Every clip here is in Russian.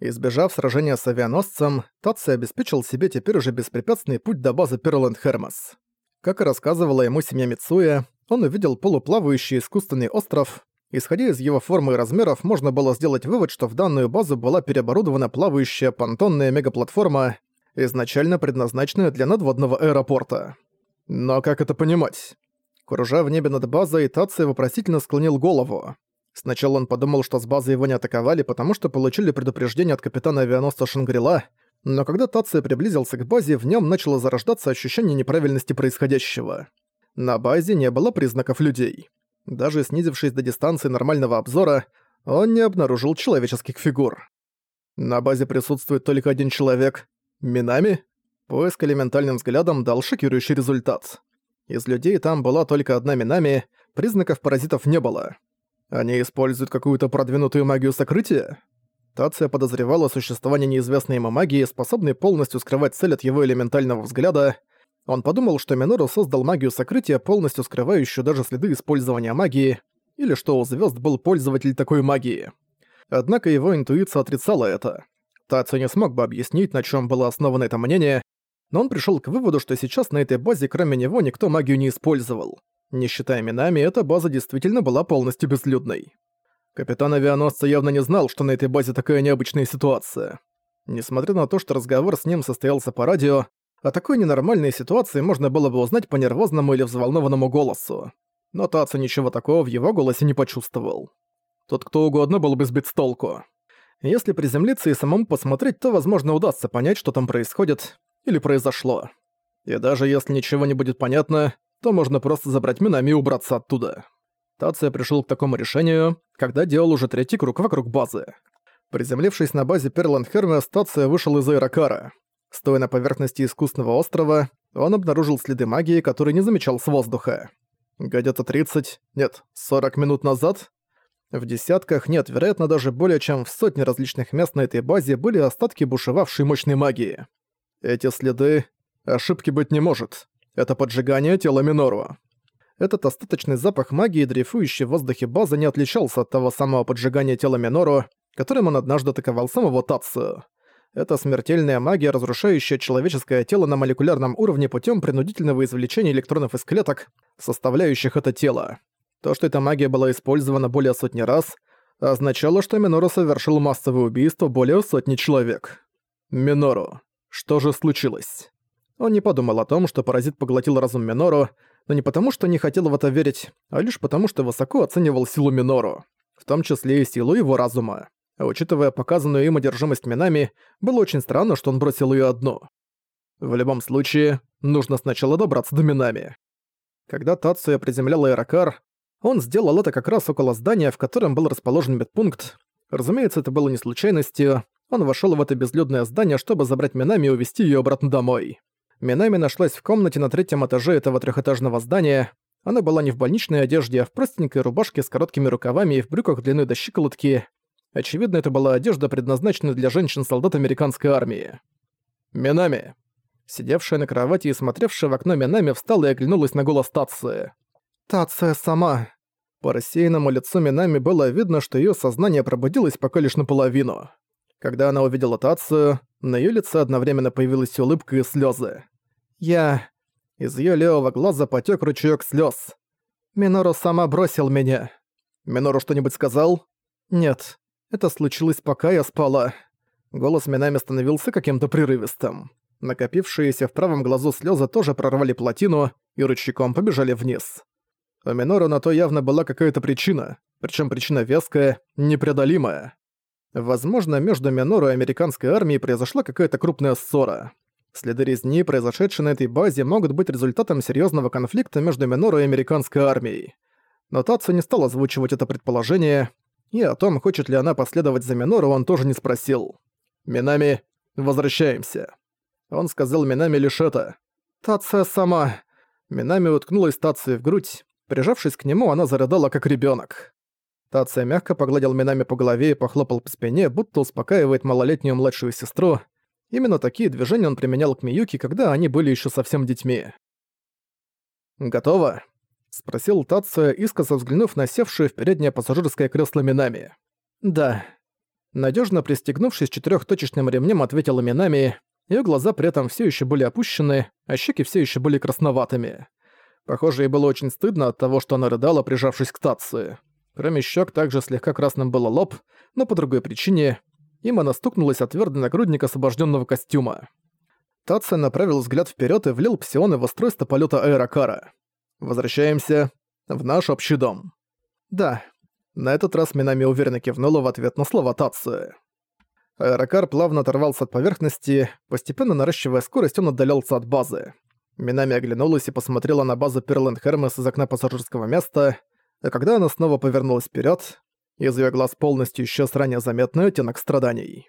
Избежав сражения с авианосцем, Татси обеспечил себе теперь уже беспрепятственный путь до базы Перленд Хермес. Как и рассказывала ему семья Мицуя, он увидел полуплавающий искусственный остров. Исходя из его формы и размеров, можно было сделать вывод, что в данную базу была переоборудована плавающая понтонная мегаплатформа, изначально предназначенная для надводного аэропорта. Но как это понимать? Кружа в небе над базой, Таци вопросительно склонил голову. Сначала он подумал, что с базы его не атаковали, потому что получили предупреждение от капитана авианосца Шангрила, но когда Таци приблизился к базе, в нем начало зарождаться ощущение неправильности происходящего. На базе не было признаков людей. Даже снизившись до дистанции нормального обзора, он не обнаружил человеческих фигур. На базе присутствует только один человек. Минами? Поиск элементальным взглядом дал шокирующий результат. Из людей там была только одна Минами, признаков паразитов не было. Они используют какую-то продвинутую магию сокрытия? Тация подозревала существование неизвестной ему магии, способной полностью скрывать цель от его элементального взгляда. Он подумал, что Минору создал магию сокрытия, полностью скрывающую даже следы использования магии, или что у звезд был пользователь такой магии. Однако его интуиция отрицала это. Тацию не смог бы объяснить, на чем было основано это мнение, но он пришел к выводу, что сейчас на этой базе кроме него никто магию не использовал. Не считая Минами, эта база действительно была полностью безлюдной. Капитан авианосца явно не знал, что на этой базе такая необычная ситуация. Несмотря на то, что разговор с ним состоялся по радио, о такой ненормальной ситуации можно было бы узнать по нервозному или взволнованному голосу. Но Тацу ничего такого в его голосе не почувствовал. Тут кто угодно был бы сбит с толку. Если приземлиться и самому посмотреть, то, возможно, удастся понять, что там происходит или произошло. И даже если ничего не будет понятно, то можно просто забрать Минами и убраться оттуда. Тация пришел к такому решению, когда делал уже третий круг вокруг базы. Приземлившись на базе Перланд Хермес, Тация вышел из аэрокара. Стоя на поверхности искусственного острова, он обнаружил следы магии, которые не замечал с воздуха. Где-то 30, нет, 40 минут назад в десятках, нет, вероятно, даже более чем в сотне различных мест на этой базе были остатки бушевавшей мощной магии. Эти следы... Ошибки быть не может. Это поджигание тела Минору. Этот остаточный запах магии, дрейфующий в воздухе базы, не отличался от того самого поджигания тела Минору, которым он однажды атаковал самого Татсу. Это смертельная магия, разрушающая человеческое тело на молекулярном уровне путем принудительного извлечения электронов из клеток, составляющих это тело. То, что эта магия была использована более сотни раз, означало, что Минору совершил массовое убийство более сотни человек. Минору. Что же случилось? Он не подумал о том, что паразит поглотил разум Минору, но не потому, что не хотел в это верить, а лишь потому, что высоко оценивал силу Минору, в том числе и силу его разума. А учитывая показанную им одержимость Минами, было очень странно, что он бросил ее одну. В любом случае, нужно сначала добраться до Минами. Когда Тацуя приземлял аэрокар, он сделал это как раз около здания, в котором был расположен медпункт. Разумеется, это было не случайностью. Он вошел в это безлюдное здание, чтобы забрать Минами и увезти ее обратно домой. Минами нашлась в комнате на третьем этаже этого трехэтажного здания. Она была не в больничной одежде, а в простенькой рубашке с короткими рукавами и в брюках длиной до щиколотки. Очевидно, это была одежда, предназначенная для женщин-солдат американской армии. «Минами!» Сидевшая на кровати и смотревшая в окно Минами встала и оглянулась на голос Тации. «Тация сама!» По рассеянному лицу Минами было видно, что её сознание пробудилось пока лишь наполовину. Когда она увидела Тацию, на её лице одновременно появилась улыбка и слёзы. «Я...» Из её левого глаза потёк ручеёк слёз. «Минору сама бросил меня». «Минору что-нибудь сказал?» «Нет. Это случилось, пока я спала». Голос Минами становился каким-то прерывистым. Накопившиеся в правом глазу слёзы тоже прорвали плотину и ручейком побежали вниз. У Минору на то явно была какая-то причина, причём причина веская, непреодолимая. Возможно, между Минору и американской армией произошла какая-то крупная ссора. Следы резни, произошедшие на этой базе, могут быть результатом серьезного конфликта между Минору и американской армией. Но Тацу не стал озвучивать это предположение, и о том, хочет ли она последовать за Минору, он тоже не спросил. «Минами, возвращаемся». Он сказал Минами лишь это. «Тация сама». Минами уткнулась Тации в грудь. Прижавшись к нему, она зарыдала, как ребенок. Тация мягко погладил Минами по голове и похлопал по спине, будто успокаивает малолетнюю младшую сестру. Именно такие движения он применял к Миюки, когда они были еще совсем детьми. «Готово?» — спросил Тация, искоса взглянув на севшую в переднее пассажирское кресло Минами. «Да». Надежно пристегнувшись четырехточечным ремнем, ответила Минами. Ее глаза при этом все еще были опущены, а щеки все еще были красноватыми. Похоже, ей было очень стыдно от того, что она рыдала, прижавшись к Тации. Кроме щек, также слегка красным был лоб, но по другой причине. Им она стукнулась от твердый нагрудник освобожденного костюма. Тация направил взгляд вперед и влил псионы в устройство полета аэрокара. «Возвращаемся в наш общий дом». «Да». На этот раз Минами уверенно кивнула в ответ на слова Тации. Аэрокар плавно оторвался от поверхности, постепенно наращивая скорость, он отдалялся от базы. Минами оглянулась и посмотрела на базу Перленд Хермес из окна пассажирского места, а когда она снова повернулась вперед, из ее глаз полностью исчез ранее заметный оттенок страданий.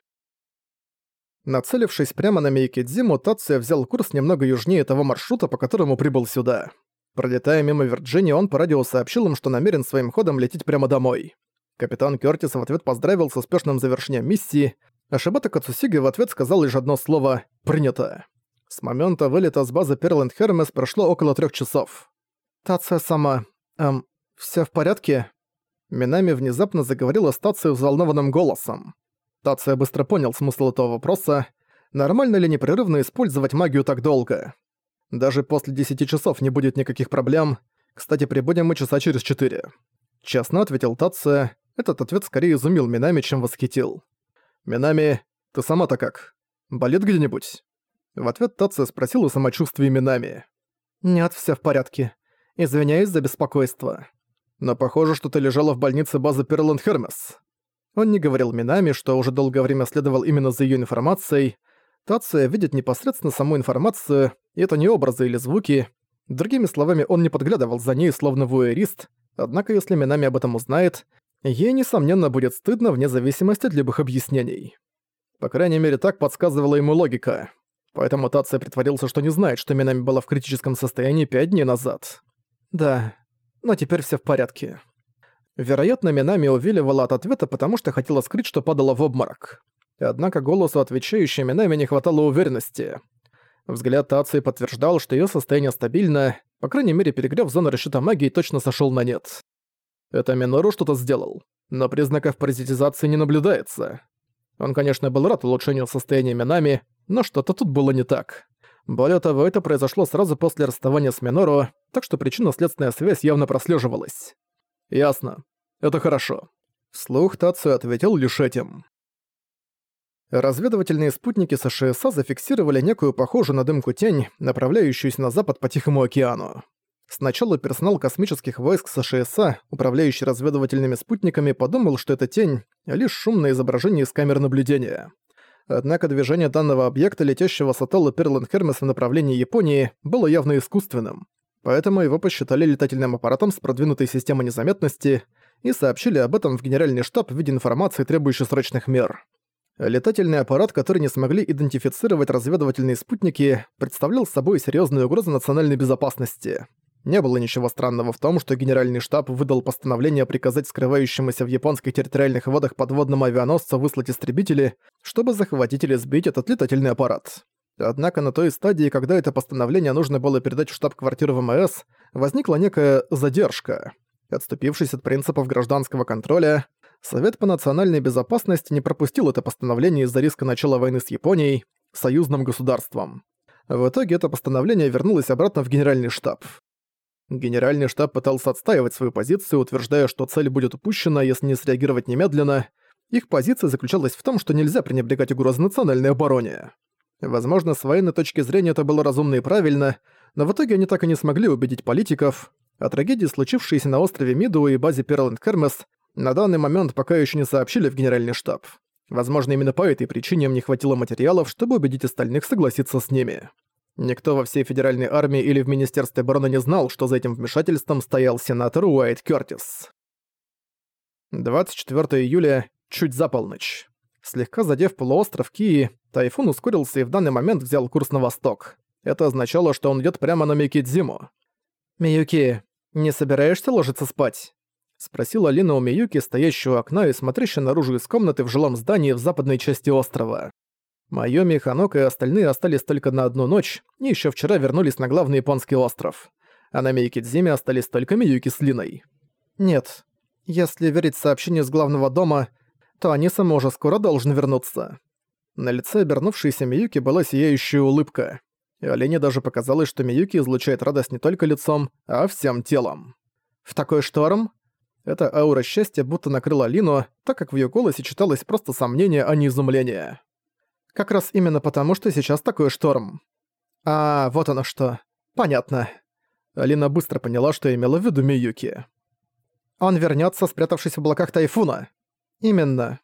Нацелившись прямо на Мейкидзиму, Тация взял курс немного южнее того маршрута, по которому прибыл сюда. Пролетая мимо Вирджинии, он по радио сообщил им, что намерен своим ходом лететь прямо домой. Капитан Кёртис в ответ поздравил с успешным завершением миссии, а Шибата Кацусиги в ответ сказал лишь одно слово «принято». С момента вылета с базы Перленд Хермес прошло около трех часов. «Тация сама... эм... всё в порядке?» Минами внезапно заговорила с Тацией взволнованным голосом. Тация быстро понял смысл этого вопроса. Нормально ли непрерывно использовать магию так долго? Даже после десяти часов не будет никаких проблем. Кстати, прибудем мы часа через четыре. Честно ответил Тация. Этот ответ скорее изумил Минами, чем восхитил. «Минами, ты сама-то как? Болит где-нибудь?» В ответ Тация спросил о самочувствии Минами. «Нет, всё в порядке. Извиняюсь за беспокойство. Но похоже, что ты лежала в больнице базы Перланд Хермес». Он не говорил Минами, что уже долгое время следовал именно за её информацией. Тация видит непосредственно саму информацию, и это не образы или звуки. Другими словами, он не подглядывал за ней, словно вуэрист, однако если Минами об этом узнает, ей, несомненно, будет стыдно вне зависимости от любых объяснений. По крайней мере, так подсказывала ему логика. Поэтому Тация притворился, что не знает, что Минами была в критическом состоянии пять дней назад. Да, но теперь все в порядке. Вероятно, Минами увиливала от ответа, потому что хотела скрыть, что падала в обморок. Однако голосу отвечающей Минами не хватало уверенности. Взгляд Тации подтверждал, что ее состояние стабильно, по крайней мере, перегрев зоны расчета магии точно сошел на нет. Это Минору что-то сделал, но признаков паразитизации не наблюдается. Он, конечно, был рад улучшению состояния Минами, но что-то тут было не так. Более того, это произошло сразу после расставания с Минору, так что причинно-следственная связь явно прослеживалась. «Ясно. Это хорошо». Слух Тацию ответил лишь этим. Разведывательные спутники США зафиксировали некую похожую на дымку тень, направляющуюся на запад по Тихому океану. Сначала персонал космических войск США, управляющий разведывательными спутниками, подумал, что это тень — лишь шумное изображение из камер наблюдения. Однако движение данного объекта, летящего с атолла Перланд Хермес в направлении Японии, было явно искусственным. Поэтому его посчитали летательным аппаратом с продвинутой системой незаметности и сообщили об этом в Генеральный штаб в виде информации, требующей срочных мер. Летательный аппарат, который не смогли идентифицировать разведывательные спутники, представлял собой серьезную угрозу национальной безопасности. Не было ничего странного в том, что Генеральный штаб выдал постановление приказать скрывающемуся в японских территориальных водах подводному авианосцу выслать истребители, чтобы захватить или сбить этот летательный аппарат. Однако на той стадии, когда это постановление нужно было передать в штаб-квартиру ВМС, возникла некая задержка. Отступившись от принципов гражданского контроля, Совет по национальной безопасности не пропустил это постановление из-за риска начала войны с Японией, союзным государством. В итоге это постановление вернулось обратно в Генеральный штаб. Генеральный штаб пытался отстаивать свою позицию, утверждая, что цель будет упущена, если не среагировать немедленно. Их позиция заключалась в том, что нельзя пренебрегать угрозой национальной обороне. Возможно, с военной точки зрения это было разумно и правильно, но в итоге они так и не смогли убедить политиков. О трагедии, случившейся на острове Миду и базе Перленд Кермес, на данный момент пока еще не сообщили в Генеральный штаб. Возможно, именно по этой причине им не хватило материалов, чтобы убедить остальных согласиться с ними. Никто во всей Федеральной армии или в Министерстве обороны не знал, что за этим вмешательством стоял сенатор Уайт Кёртис. 24 июля, чуть за полночь. Слегка задев полуостров Кии, тайфун ускорился и в данный момент взял курс на восток. Это означало, что он идет прямо на Микидзиму. «Миюки, не собираешься ложиться спать?» — спросила Лина у Миюки, стоящего у окна и смотрящей наружу из комнаты в жилом здании в западной части острова. Майоми, Ханок и остальные остались только на одну ночь и еще вчера вернулись на главный японский остров. А на Мейкидзиме остались только Миюки с Линой. Нет, если верить сообщению с главного дома, то Аниса уже скоро должен вернуться. На лице обернувшейся Миюки была сияющая улыбка. И Олене даже показалось, что Миюки излучает радость не только лицом, а всем телом. В такой шторм? Эта аура счастья будто накрыла Лину, так как в её голосе читалось просто сомнение, а не изумление. Как раз именно потому, что сейчас такой шторм. А, вот оно что. Понятно. Алина быстро поняла, что имела в виду Миюки. Он вернётся, спрятавшись в облаках тайфуна. Именно.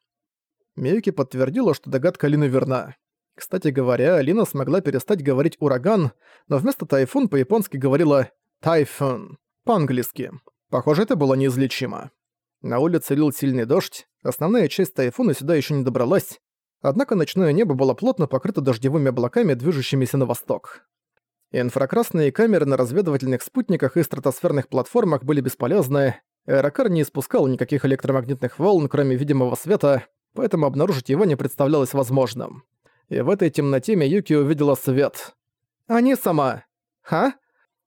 Миюки подтвердила, что догадка Алины верна. Кстати говоря, Алина смогла перестать говорить «ураган», но вместо «тайфун» по-японски говорила «тайфун» по-английски. Похоже, это было неизлечимо. На улице лил сильный дождь, основная часть тайфуна сюда еще не добралась, однако ночное небо было плотно покрыто дождевыми облаками, движущимися на восток. Инфракрасные камеры на разведывательных спутниках и стратосферных платформах были бесполезны, аэрокар не испускал никаких электромагнитных волн, кроме видимого света, поэтому обнаружить его не представлялось возможным. И в этой темноте Миюки увидела свет. «Они сама! Ха?»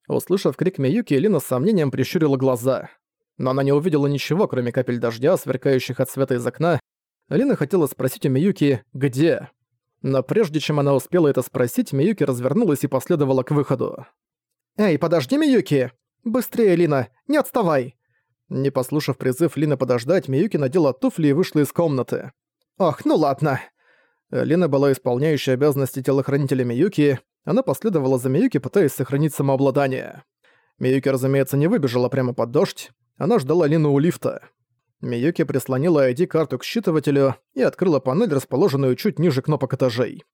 Услышав крик Миюки, Лина с сомнением прищурила глаза. Но она не увидела ничего, кроме капель дождя, сверкающих от света из окна. Лина хотела спросить у Миюки «Где?». Но прежде чем она успела это спросить, Миюки развернулась и последовала к выходу. «Эй, подожди, Миюки! Быстрее, Лина! Не отставай!» Не послушав призыв Лины подождать, Миюки надела туфли и вышла из комнаты. «Ох, ну ладно!» Лина была исполняющей обязанности телохранителя Миюки, она последовала за Миюки, пытаясь сохранить самообладание. Миюки, разумеется, не выбежала прямо под дождь, она ждала Лину у лифта. Миюки прислонила ID-карту к считывателю и открыла панель, расположенную чуть ниже кнопок этажей.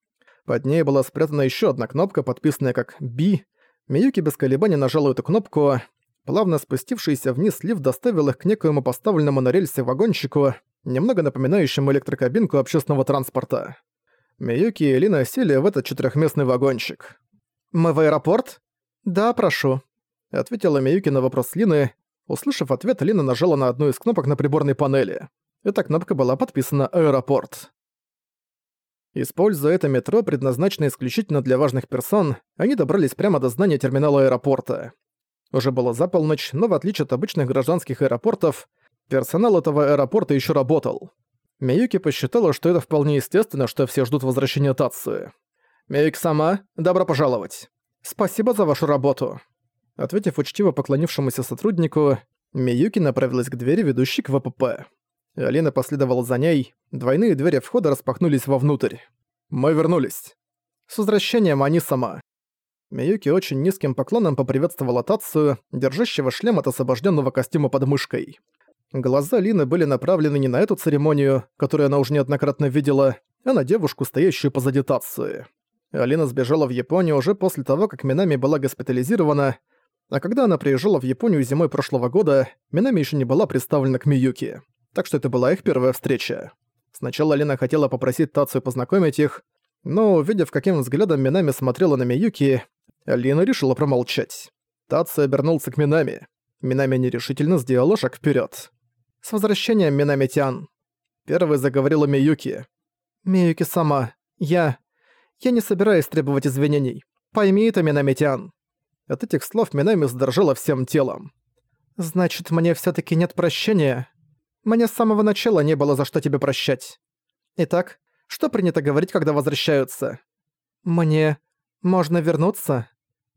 Под ней была спрятана еще одна кнопка, подписанная как «B». Миюки без колебаний нажала эту кнопку. Плавно спустившийся вниз лифт доставил их к некоему поставленному на рельсы вагончику, немного напоминающему электрокабинку общественного транспорта. Миюки и Лина сели в этот четырехместный вагончик. «Мы в аэропорт?» «Да, прошу», — ответила Миюки на вопрос Лины. Услышав ответ, Лина нажала на одну из кнопок на приборной панели. Эта кнопка была подписана «Аэропорт». Используя это метро, предназначенное исключительно для важных персон, они добрались прямо до здания терминала аэропорта. Уже было за полночь, но в отличие от обычных гражданских аэропортов, персонал этого аэропорта еще работал. Миюки посчитала, что это вполне естественно, что все ждут возвращения Тацуи. «Миюки сама, добро пожаловать. Спасибо за вашу работу». Ответив учтиво поклонившемуся сотруднику, Миюки направилась к двери, ведущей к ВПП. Алина последовала за ней, двойные двери входа распахнулись вовнутрь. «Мы вернулись». «С возвращением они сама». Миюки очень низким поклоном поприветствовала Тацию, держащего шлем от освобожденного костюма под мышкой. Глаза Лины были направлены не на эту церемонию, которую она уже неоднократно видела, а на девушку, стоящую позади Тации. Алина сбежала в Японию уже после того, как Минами была госпитализирована, а когда она приезжала в Японию зимой прошлого года, Минами еще не была представлена к Миюки. Так что это была их первая встреча. Сначала Алина хотела попросить Тацию познакомить их, но, увидев, каким взглядом Минами смотрела на Миюки, Алина решила промолчать. Тация обернулся к Минами. Минами нерешительно сделала шаг вперед. «С возвращением, Минамитян!» Первой заговорила Миюки. «Миюки сама, я... Я не собираюсь требовать извинений. Пойми это, Минамитян!» От этих слов Минами задрожала всем телом. «Значит, мне всё таки нет прощения? Мне с самого начала не было за что тебе прощать. Итак, что принято говорить, когда возвращаются? Мне... можно вернуться?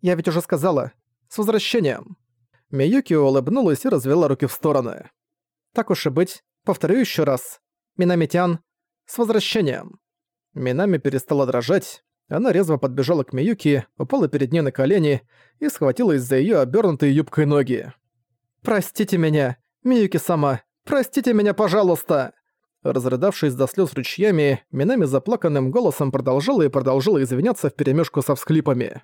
Я ведь уже сказала. С возвращением!» Миюки улыбнулась и развела руки в стороны. Так уж и быть, повторю еще раз. Минамитян, с возвращением. Минами перестала дрожать. Она резво подбежала к Миюки, упала перед ней на колени и схватилась за ее обернутые юбкой ноги. «Простите меня, Миюки сама, простите меня, пожалуйста!» Разрыдавшись до слез ручьями, Минами заплаканным голосом продолжала и продолжала извиняться вперемешку со всклипами.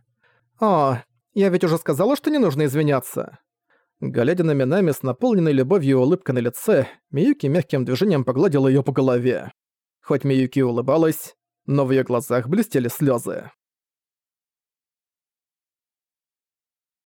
«О, я ведь уже сказала, что не нужно извиняться!» Глядя на Минами с наполненной любовью улыбкой на лице, Миюки мягким движением погладила её по голове. Хоть Миюки улыбалась, но в её глазах блестели слёзы.